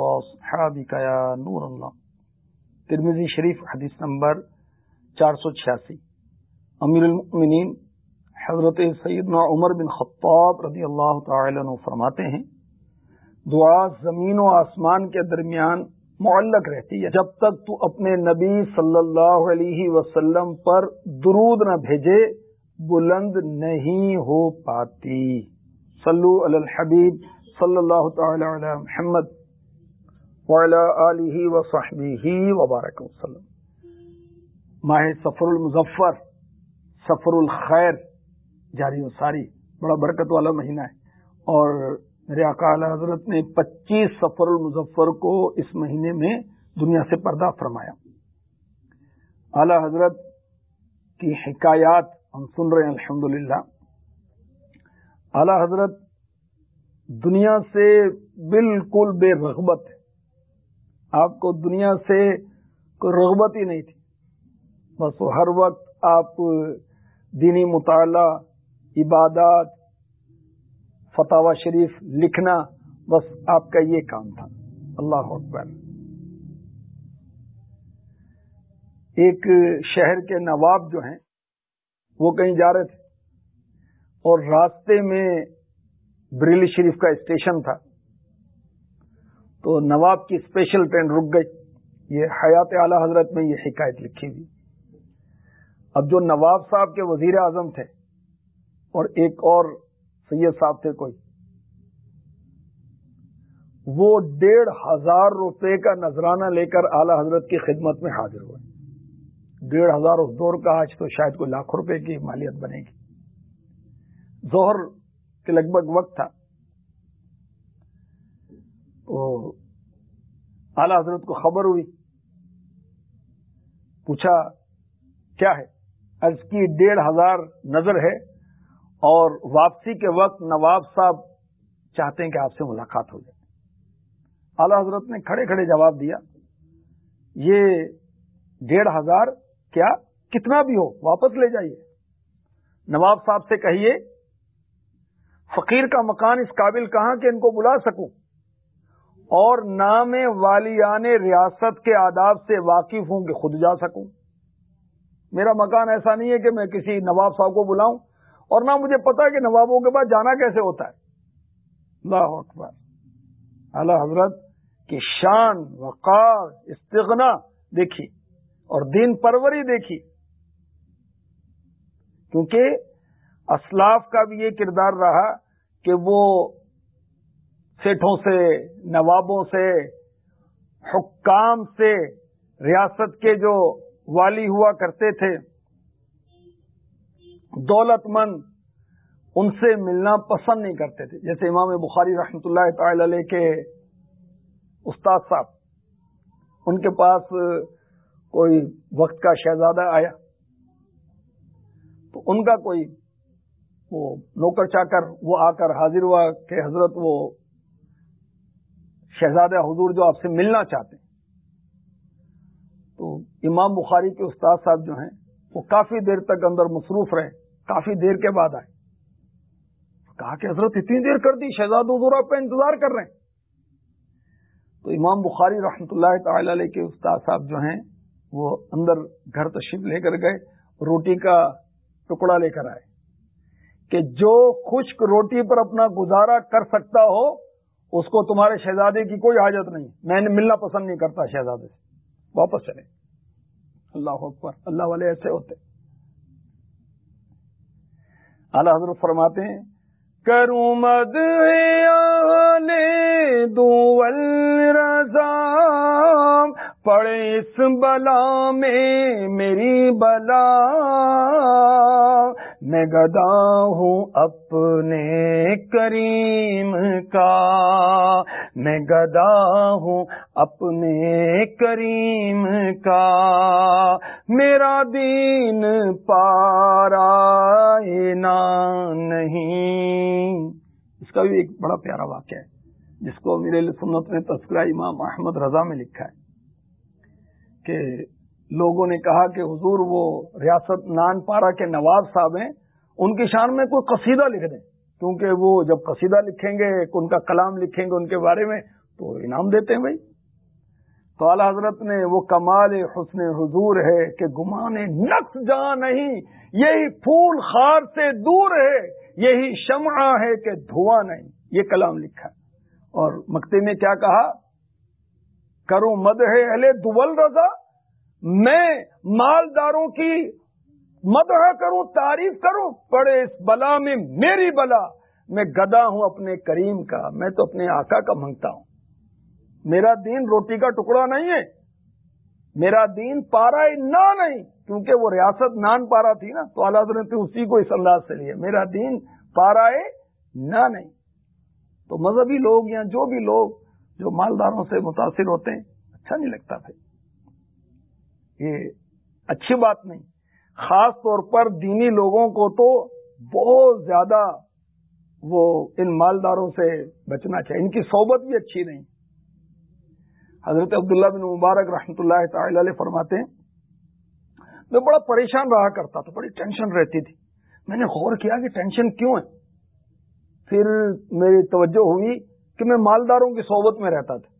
نور اللہ۔ ترمیزی شریف حدیث نمبر چار سو چھیاسی۔ امیر المؤمنین حضرت سیدنا عمر بن خطاب رضی اللہ تعالی عنہ فرماتے ہیں، دعا زمین و آسمان کے درمیان معلق رہتی ہے۔ جب تک تو اپنے نبی صلی اللہ علیہ وسلم پر درود نہ بھیجے، بلند نہیں ہو پاتی۔ صلو علی الحبیب صلی اللہ تعالی علی محمد۔ علیہ وصحبہ وبارک وسلم۔ ماہ سفر المظفر، سفر الخیر، جاری و ساری، بڑا برکت والا مہینہ ہے۔ اور میرے اعلی حضرت نے پچیس سفر المظفر کو اس مہینے میں دنیا سے پردہ فرمایا۔ اعلی حضرت کی حکایات ہم سن رہے ہیں الحمد للہ اعلی حضرت دنیا سے بالکل بے رغبت ہے۔ آپ کو دنیا سے کوئی رغبت ہی نہیں تھی۔ بس ہر وقت آپ دینی مطالعہ، عبادات فتح شریف لکھنا، بس آپ کا یہ کام تھا۔ اللہ اکبر۔ ایک شہر کے نواب جو ہیں، وہ کہیں جا رہے تھے اور راستے میں بریلی شریف کا اسٹیشن تھا۔ تو نواب کی اسپیشل ٹرین رک گئی۔ یہ حیات اعلی حضرت میں یہ شکایت لکھی ہوئی۔ اب جو نواب صاحب کے وزیر اعظم تھے اور ایک اور سید صاحب تھے کوئی، وہ ڈیڑھ ہزار روپے کا نذرانہ لے کر اعلی حضرت کی خدمت میں حاضر ہوئے۔ ڈیڑھ ہزار اس دور کا، آج تو شاید کوئی لاکھ روپے کی مالیت بنے گی۔ زہر کے لگ بھگ وقت تھا۔ اعلی حضرت کو خبر ہوئی، پوچھا، کیا ہے؟ از کی ڈیڑھ ہزار نظر ہے اور واپسی کے وقت نواب صاحب چاہتے ہیں کہ آپ سے ملاقات ہو جائے۔ اعلی حضرت نے کھڑے کھڑے جواب دیا، یہ ڈیڑھ ہزار کیا؟ کتنا بھی ہو، واپس لے جائیے۔ نواب صاحب سے کہیے، فقیر کا مکان اس قابل کہاں کہ ان کو بلا سکوں؟ اور نام والیان ریاست کے آداب سے واقف ہوں کہ خود جا سکوں۔ میرا مکان ایسا نہیں ہے کہ میں کسی نواب صاحب کو بلاؤں اور نہ مجھے پتا کہ نوابوں کے بعد جانا کیسے ہوتا ہے۔ اللہ اکبر۔ اللہ حضرت کی شان، وقار، استغنا دیکھی اور دین پروری دیکھی۔ کیونکہ اسلاف کا بھی یہ کردار رہا کہ وہ سیٹھوں سے، نوابوں سے، حکام سے ریاست کے جو والی ہوا کرتے تھے، دولت مند ان سے ملنا پسند نہیں کرتے تھے۔ جیسے امام بخاری رحمۃ اللہ تعالی علیہ کے استاد صاحب، ان کے پاس کوئی وقت کا شہزادہ آیا، تو ان کا کوئی وہ نوکر چا کر وہ آ کر حاضر ہوا کہ حضرت وہ شہزادہ حضور جو آپ سے ملنا چاہتے ہیں۔ تو امام بخاری کے استاد صاحب جو ہیں، وہ کافی دیر تک اندر مصروف رہے، کافی دیر کے بعد آئے۔ کہا کہ حضرت اتنی دیر کر دی، شہزاد حضور آپ کا انتظار کر رہے ہیں۔ تو امام بخاری رحمتہ اللہ تعالی علیہ کے استاد صاحب جو ہیں، وہ اندر گھر تشریف لے کر گئے، روٹی کا ٹکڑا لے کر آئے۔ کہ جو خشک روٹی پر اپنا گزارا کر سکتا ہو اس کو تمہارے شہزادے کی کوئی حاجت نہیں۔ میں نے ملنا پسند نہیں کرتا شہزادے سے۔ واپس چلے اللہ اکبر۔ اللہ والے ایسے ہوتے۔ اللہ حضرت فرماتے ہیں کروں مد رضا پڑے اس بلا میں میری بلا۔ میں گدا ہوں اپنے کریم کا۔ میں گدا ہوں اپنے کریم کا۔ میرا دین پارا نہیں۔ اس کا بھی ایک بڑا پیارا واقعہ ہے، جس کو میرے سنت نے تذکرہ امام احمد رضا میں لکھا ہے کہ لوگوں نے کہا کہ حضور وہ ریاست نان پارا کے نواب صاحب ہیں، ان کی شان میں کوئی قصیدہ لکھ دیں۔ کیونکہ وہ جب قصیدہ لکھیں گے ان کا کلام لکھیں گے ان کے بارے میں، تو انعام دیتے ہیں بھائی۔ تو اعلی حضرت نے، وہ کمال حسن حضور ہے کہ گمانے نقص جہاں نہیں، یہی پھول خار سے دور ہے، یہی شمع ہے کہ دھواں نہیں۔ یہ کلام لکھا۔ اور مکتے نے کیا کہا؟ کروں مد ہے اہل دول رضا۔ میں مالداروں کی مدح کروں، تعریف کروں پڑے اس بلا میں میری بلا، میں گدا ہوں اپنے کریم کا، میں تو اپنے آقا کا منگتا ہوں۔ میرا دین روٹی کا ٹکڑا نہیں ہے۔ میرا دین پارا نہ نہیں، کیونکہ وہ ریاست نان پارا تھی نا، تو اللہ نے اسی کو اس انداز سے لیا۔ میرا دین پارا نہ نہیں۔ تو مذہبی لوگ یا جو بھی لوگ جو مالداروں سے متاثر ہوتے ہیں اچھا نہیں لگتا پھر۔ یہ اچھی بات نہیں۔ خاص طور پر دینی لوگوں کو تو بہت زیادہ وہ ان مالداروں سے بچنا چاہیے۔ ان کی صحبت بھی اچھی نہیں۔ حضرت عبداللہ بن مبارک رحمۃ اللہ تعالی علیہ فرماتے ہیں، میں بڑا پریشان رہا کرتا تھا، بڑی ٹینشن رہتی تھی۔ میں نے غور کیا کہ ٹینشن کیوں ہے۔ پھر میری توجہ ہوئی کہ میں مالداروں کی صحبت میں رہتا تھا۔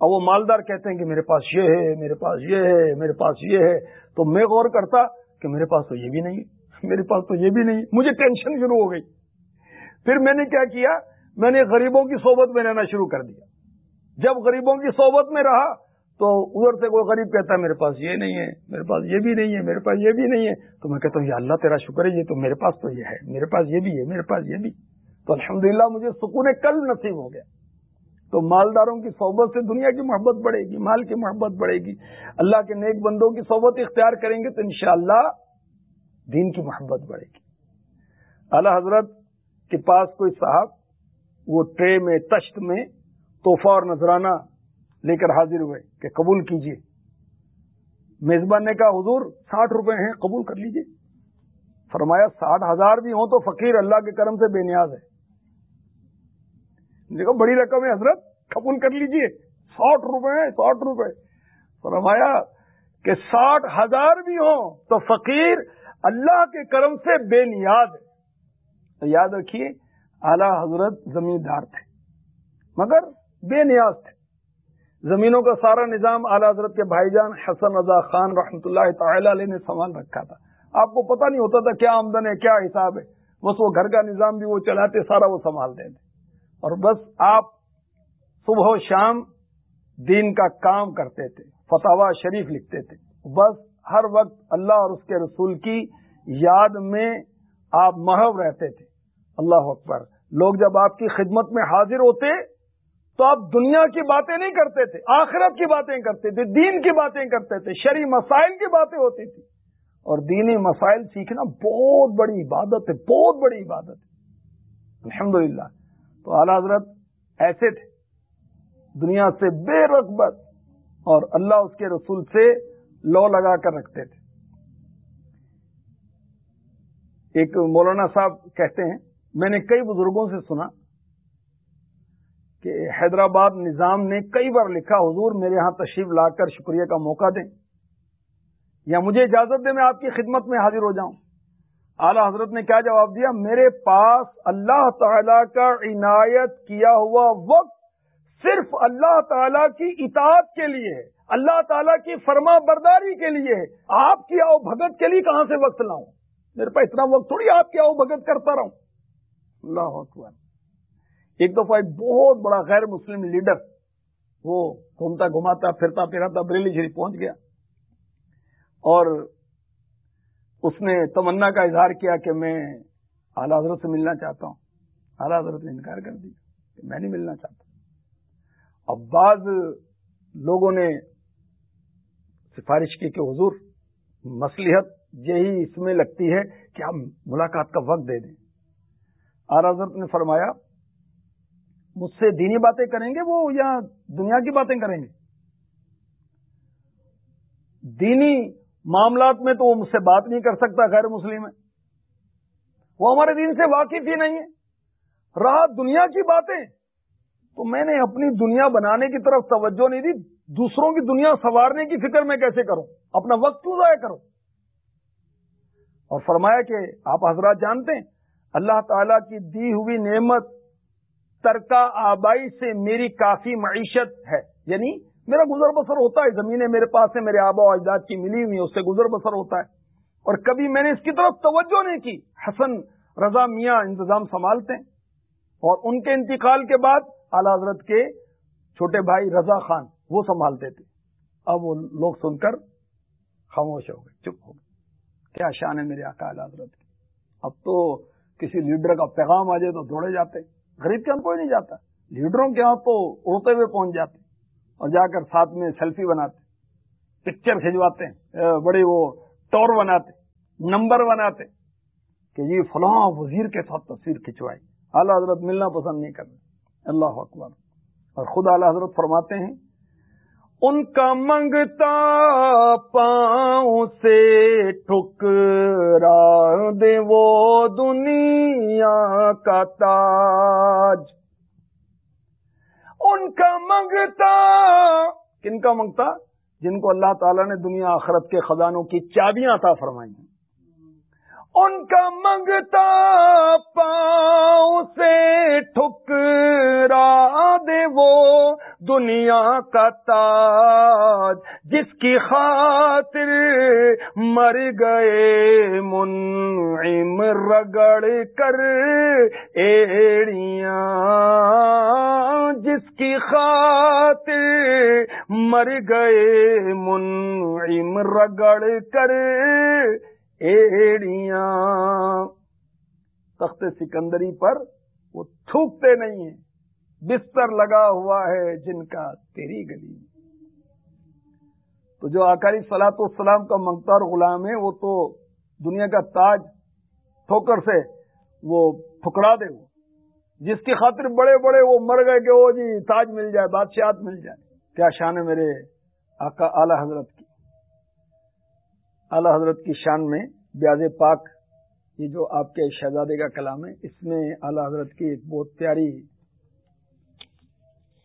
اور وہ مالدار کہتے ہیں کہ میرے پاس یہ ہے میرے پاس یہ ہے میرے پاس یہ ہے تو میں غور کرتا کہ میرے پاس تو یہ بھی نہیں میرے پاس تو یہ بھی نہیں مجھے ٹینشن شروع ہو گئی پھر میں نے کیا کیا میں نے غریبوں کی صحبت میں رہنا شروع کر دیا جب غریبوں کی صحبت میں رہا تو ادھر سے کوئی غریب کہتا ہے میرے پاس یہ نہیں ہے میرے پاس یہ بھی نہیں ہے میرے پاس یہ بھی نہیں ہے تو میں کہتا ہوں یہ اللہ تیرا شکر ہے یہ تو میرے پاس تو یہ ہے میرے پاس یہ بھی ہے میرے پاس یہ بھی تو الحمدللہ مجھے سکون کل نصیب ہو گیا تو مالداروں کی صحبت سے دنیا کی محبت بڑھے گی، مال کی محبت بڑھے گی۔ اللہ کے نیک بندوں کی صحبت اختیار کریں گے تو انشاءاللہ دین کی محبت بڑھے گی۔ اللہ حضرت کے پاس کوئی صاحب، وہ ٹرے میں، تشت میں تحفہ اور نذرانہ لے کر حاضر ہوئے کہ قبول کیجیے میزبان نے کہا، حضور، ساٹھ روپے ہیں، قبول کر لیجیے فرمایا، ساٹھ ہزار بھی ہوں تو فقیر اللہ کے کرم سے بے نیاز ہے۔ دیکھو، بڑی رقم ہے، حضرت قبول کر لیجیے ساٹھ روپے ہیں، ساٹھ روپے۔ فرمایا کہ ساٹھ ہزار بھی ہوں تو فقیر اللہ کے کرم سے بے نیاز ہے۔ تو یاد رکھیے، اعلی حضرت زمیندار تھے، مگر بے نیاز تھے۔ زمینوں کا سارا نظام اعلی حضرت کے بھائی جان حسن رضا خان رحمۃ اللہ تعالی علیہ نے سنبھال رکھا تھا۔ آپ کو پتہ نہیں ہوتا تھا کیا آمدن ہے، کیا حساب ہے۔ بس وہ گھر کا نظام بھی وہ چلاتے، سارا وہ سنبھالتے تھے اور بس آپ صبح و شام دین کا کام کرتے تھے فتوا شریف لکھتے تھے۔ بس ہر وقت اللہ اور اس کے رسول کی یاد میں آپ محب رہتے تھے۔ اللہ اکبر۔ لوگ جب آپ کی خدمت میں حاضر ہوتے تو آپ دنیا کی باتیں نہیں کرتے تھے، آخرت کی باتیں کرتے تھے، دین کی باتیں کرتے تھے شری مسائل کی باتیں ہوتی تھی اور دینی مسائل سیکھنا بہت بڑی عبادت ہے، بہت بڑی عبادت ہے۔ الحمدللہ۔ تو اعلی حضرت ایسے تھے۔ دنیا سے بے رغبت اور اللہ اس کے رسول سے لو لگا کر رکھتے تھے۔ ایک مولانا صاحب کہتے ہیں، میں نے کئی بزرگوں سے سنا کہ حیدرآباد نظام نے کئی بار لکھا، حضور میرے ہاں تشریف لا کر شکریہ کا موقع دیں یا مجھے اجازت دیں، میں آپ کی خدمت میں حاضر ہو جاؤں۔ اعلی حضرت نے کیا جواب دیا؟ میرے پاس اللہ تعالی کا عنایت کیا ہوا وقت صرف اللہ تعالی کی اطاعت کے لیے ہے، اللہ تعالیٰ کی فرما برداری کے لیے ہے۔ آپ کی آؤ بھگت کے لیے کہاں سے وقت لاؤں؟ میرے پاس اتنا وقت تھوڑی آپ کی آؤ بھگت کرتا رہوں۔ اللہ اکبر۔ ایک دفعہ ایک بہت بڑا غیر مسلم لیڈر وہ گھومتا گھماتا پھرتا پھراتا بریلی شریف پہنچ گیا اور اس نے تمنا کا اظہار کیا کہ میں اعلی حضرت سے ملنا چاہتا ہوں۔ اعلی حضرت نے انکار کر دیا کہ میں نہیں ملنا چاہتا۔ اب بعض لوگوں نے سفارش کی کہ حضور مصلیحت یہی اس میں لگتی ہے کہ ہم ملاقات کا وقت دے دیں۔ اعلی حضرت نے فرمایا، مجھ سے دینی باتیں کریں گے وہ یا دنیا کی باتیں کریں گے؟ دینی معاملات میں تو وہ مجھ سے بات نہیں کر سکتا، غیر مسلم ہے۔ وہ ہمارے دین سے واقف ہی نہیں ہے۔ رہا دنیا کی باتیں۔ تو میں نے اپنی دنیا بنانے کی طرف توجہ نہیں دی، دوسروں کی دنیا سنوارنے کی فکر میں کیسے کروں؟ اپنا وقت کیوں ضائع کروں؟ اور فرمایا کہ آپ حضرات جانتے ہیں، اللہ تعالی کی دی ہوئی نعمت ترکا آبائی سے میری کافی معیشت ہے۔ یعنی میرا گزر بسر ہوتا ہے، زمینیں میرے پاس ہیں، میرے آبا و اجداد کی ملی ہوئی اس سے گزر بسر ہوتا ہے۔ اور کبھی میں نے اس کی طرف توجہ نہیں کی۔ حسن، رضا، میاں انتظام سنبھالتے ہیں۔ اور ان کے انتقال کے بعد اعلی حضرت کے چھوٹے بھائی رضا خان وہ سنبھالتے تھے۔ اب وہ لوگ سن کر خاموش ہو گئے، چپ ہو گئے۔ کیا شان ہے میرے آقا اعلی حضرت کی۔ اب تو کسی لیڈر کا پیغام آ جائے تو دوڑے جاتے۔ غریب کے ہم کوئی نہیں جاتا۔ لیڈروں کے یہاں تو اڑتے ہوئے پہنچ جاتے۔ اور جا کر ساتھ میں سیلفی بناتے پکچر کھجواتے ہیں بڑے وہ ٹور بناتے نمبر بناتے کہ یہ فلاں وزیر کے ساتھ تصویر کھنچوائی اعلیٰ حضرت ملنا پسند نہیں کرنا۔ اللہ اکبر۔ اور خود اعلیٰ حضرت فرماتے ہیں، ان کا منگتا پاؤں سے ٹھکرا دے وہ دنیا کا تاج۔ ان کا منگتا کن کا منگتا جن کو اللہ تعالیٰ نے دنیا آخرت کے خزانوں کی چابیاں عطا فرمائی ہیں۔ ان کا منگتا پاؤں سے ٹھکرا دے وہ دنیا کا تاج جس کی خاطر مر گئے منعم رگڑ کر ایڑیاں جس کی خاطر مر گئے منعم رگڑ کر ایڑیاں تخت سکندری پر وہ تھوکتے نہیں ہیں۔ بستر لگا ہوا ہے جن کا تیری گلی۔ تو جو آکاری سلاط السلام کا منگتار غلام ہے، وہ تو دنیا کا تاج ٹھوکر سے وہ ٹھکرا دے۔ وہ جس کی خاطر بڑے بڑے وہ مر گئے کہ وہ جی تاج مل جائے، بادشاہت مل جائے۔ کیا شان ہے میرے آقا اعلی حضرت کی۔ اعلی حضرت کی شان میں بیاض پاک، یہ جو آپ کے شہزادے کا کلام ہے، اس میں اعلی حضرت کی ایک بہت پیاری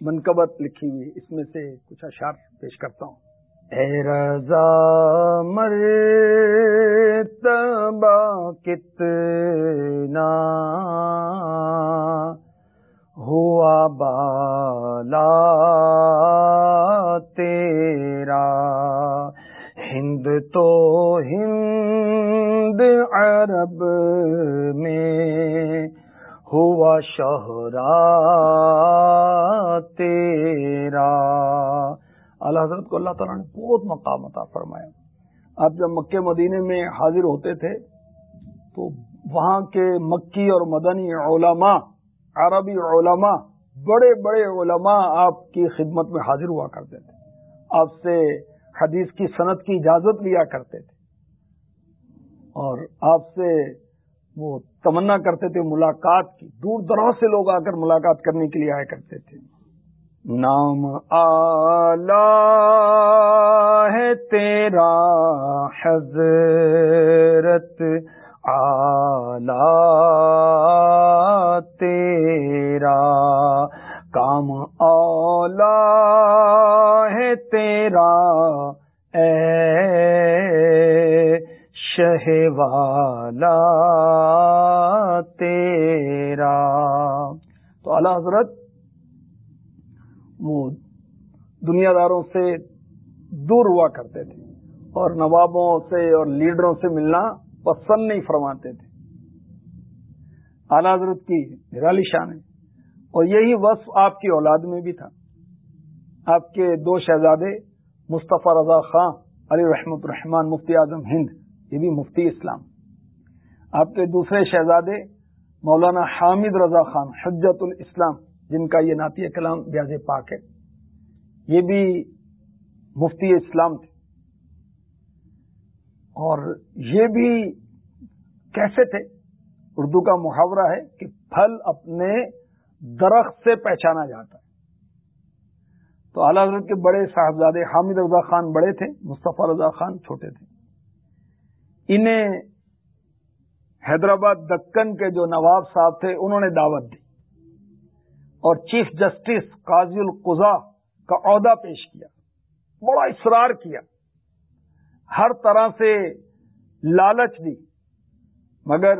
منقبت لکھی ہوئی، اس میں سے کچھ اشار پیش کرتا ہوں۔ اے رضا مر تبا کتنا ہوا بالا تیرا۔ تو ہند عرب میں ہوا شہرا تیرا۔ اللہ حضرت کو اللہ تعالیٰ نے بہت مقام عطا فرمایا۔ آپ جب مکے مدینے میں حاضر ہوتے تھے تو وہاں کے مکی اور مدنی علماء، عربی علماء، بڑے بڑے علماء آپ کی خدمت میں حاضر ہوا کرتے تھے۔ آپ سے حدیث کی صنعت کی اجازت لیا کرتے تھے اور آپ سے وہ تمنا کرتے تھے، ملاقات کی۔ دور دراز سے لوگ آ کر ملاقات کرنے کے لیے آیا کرتے تھے۔ نام آلہ ہے تیرا حضرت، آلہ تیرا کام اولا ہے تیرا، اے شہ والا تیرا۔ تو اعلی حضرت، وہ دنیا داروں سے دور ہوا کرتے تھے اور نوابوں سے اور لیڈروں سے ملنا پسند نہیں فرماتے تھے۔ اعلی حضرت کی نرالی شان ہے۔ اور یہی وصف آپ کی اولاد میں بھی تھا۔ آپ کے دو شہزادے مصطفیٰ رضا خان، علی رحمت الرحمان مفتی اعظم ہند، یہ بھی مفتی اسلام۔ آپ کے دوسرے شہزادے مولانا حامد رضا خان حجت الاسلام، جن کا یہ نعت کلام بیاض پاک ہے۔ یہ بھی مفتی اسلام تھے۔ اور یہ بھی کیسے تھے؟ اردو کا محاورہ ہے کہ پھل اپنے درخت سے پہچانا جاتا ہے۔ تو اعلی حضرت کے بڑے صاحبزادے حامد رضا خان بڑے تھے، مصطفیٰ رضا خان چھوٹے تھے۔ انہیں حیدرآباد دکن کے جو نواب صاحب تھے، انہوں نے دعوت دی۔ اور چیف جسٹس قاضی القضا کا عہدہ پیش کیا، بڑا اصرار کیا۔ ہر طرح سے لالچ دی، مگر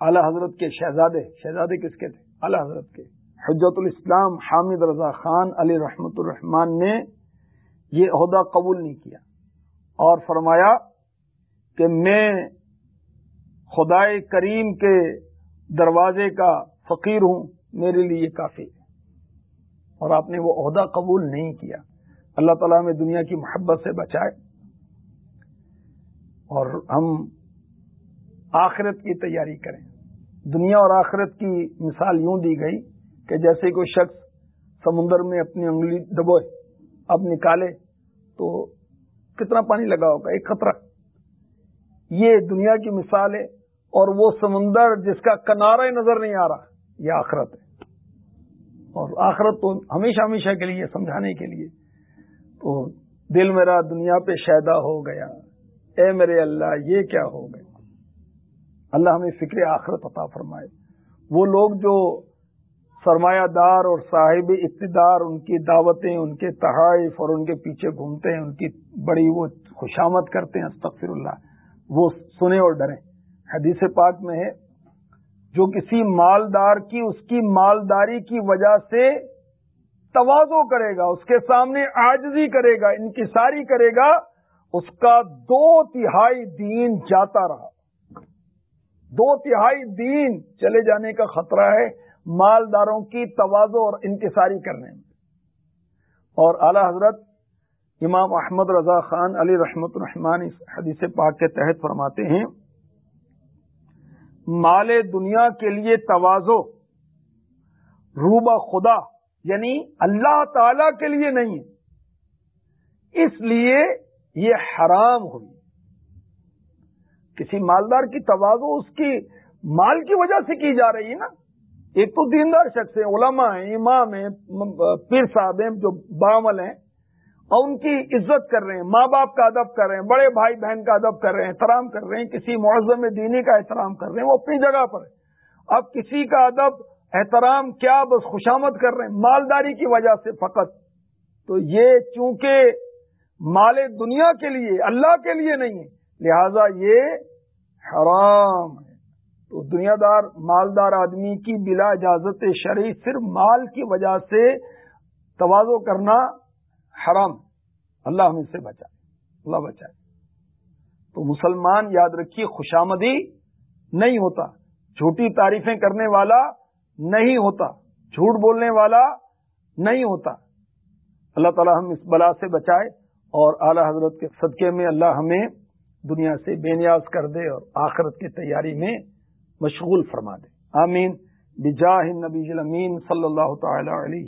اعلی حضرت کے شہزادے شہزادے کس کے تھے؟ اللہ حضرت کے۔ حجت الاسلام حامد رضا خان علی رحمت الرحمان نے یہ عہدہ قبول نہیں کیا اور فرمایا کہ میں خدائے کریم کے دروازے کا فقیر ہوں، میرے لیے یہ کافی ہے۔ اور آپ نے وہ عہدہ قبول نہیں کیا۔ اللہ تعالیٰ میں دنیا کی محبت سے بچائے۔ اور ہم آخرت کی تیاری کریں۔ دنیا اور آخرت کی مثال یوں دی گئی کہ جیسے کوئی شخص سمندر میں اپنی انگلی دبوئے اب نکالے تو کتنا پانی لگا ہوگا؟ ایک خطرہ۔ یہ دنیا کی مثال ہے اور وہ سمندر جس کا کنارہ نظر نہیں آ رہا، یہ آخرت ہے۔ اور آخرت تو ہمیشہ ہمیشہ کے لیے، سمجھانے کے لیے۔ تو دل میرا دنیا پہ شیدا ہو گیا۔ اے میرے اللہ، یہ کیا ہو گیا؟ اللہ ہمیں فکر آخرت عطا فرمائے۔ وہ لوگ جو سرمایہ دار اور صاحب اقتدار، ان کی دعوتیں، ان کے تحائف اور ان کے پیچھے گھومتے ہیں، ان کی بڑی وہ خوشامد کرتے ہیں، استغفر اللہ، وہ سنیں اور ڈریں۔ حدیث پاک میں ہے، جو کسی مالدار کی، اس کی مالداری کی وجہ سے توازو کرے گا، اس کے سامنے آجزی کرے گا، انکساری کرے گا، اس کا دو تہائی دین جاتا رہا۔ دو تہائی دین چلے جانے کا خطرہ ہے مالداروں کی توازو اور انکساری کرنے میں۔ اور اعلی حضرت امام احمد رضا خان علی رحمت الرحمان اس حدیث پاک کے تحت فرماتے ہیں، مال دنیا کے لیے توازو روبا خدا یعنی اللہ تعالی کے لیے نہیں ہے۔ اس لیے یہ حرام ہوئی۔ کسی مالدار کی توازو اس کی مال کی وجہ سے کی جا رہی ہے نا؟ ایک تو دیندار شخص ہے علماء ہیں، امام ہیں پیر صاحب ہیں، جو بامل ہیں، اور ان کی عزت کر رہے ہیں، ماں باپ کا ادب کر رہے ہیں، بڑے بھائی بہن کا ادب کر رہے ہیں، احترام کر رہے ہیں، کسی معذم دینی کا احترام کر رہے ہیں، وہ اپنی جگہ پر ہے اب کسی کا ادب، احترام، کیا بس خوشامد کر رہے ہیں، مالداری کی وجہ سے فقط۔ تو یہ چونکہ مال دنیا کے لیے، اللہ کے لیے نہیں ہے لہذا یہ حرام ہے۔ تو دنیا دار مالدار آدمی کی بلا اجازت شرعی صرف مال کی وجہ سے توازو کرنا حرام اللہ ہمیں سے بچائے۔ اللہ بچائے۔ تو مسلمان یاد رکھیے خوشامدی نہیں ہوتا۔ جھوٹی تعریفیں کرنے والا نہیں ہوتا۔ جھوٹ بولنے والا نہیں ہوتا۔ اللہ تعالی ہم اس بلا سے بچائے اور اعلی حضرت کے صدقے میں اللہ ہمیں دنیا سے بے نیاز کر دے اور آخرت کی تیاری میں مشغول فرما دے۔ آمین۔ بجاہ نبی صلی اللہ تعالی علیہ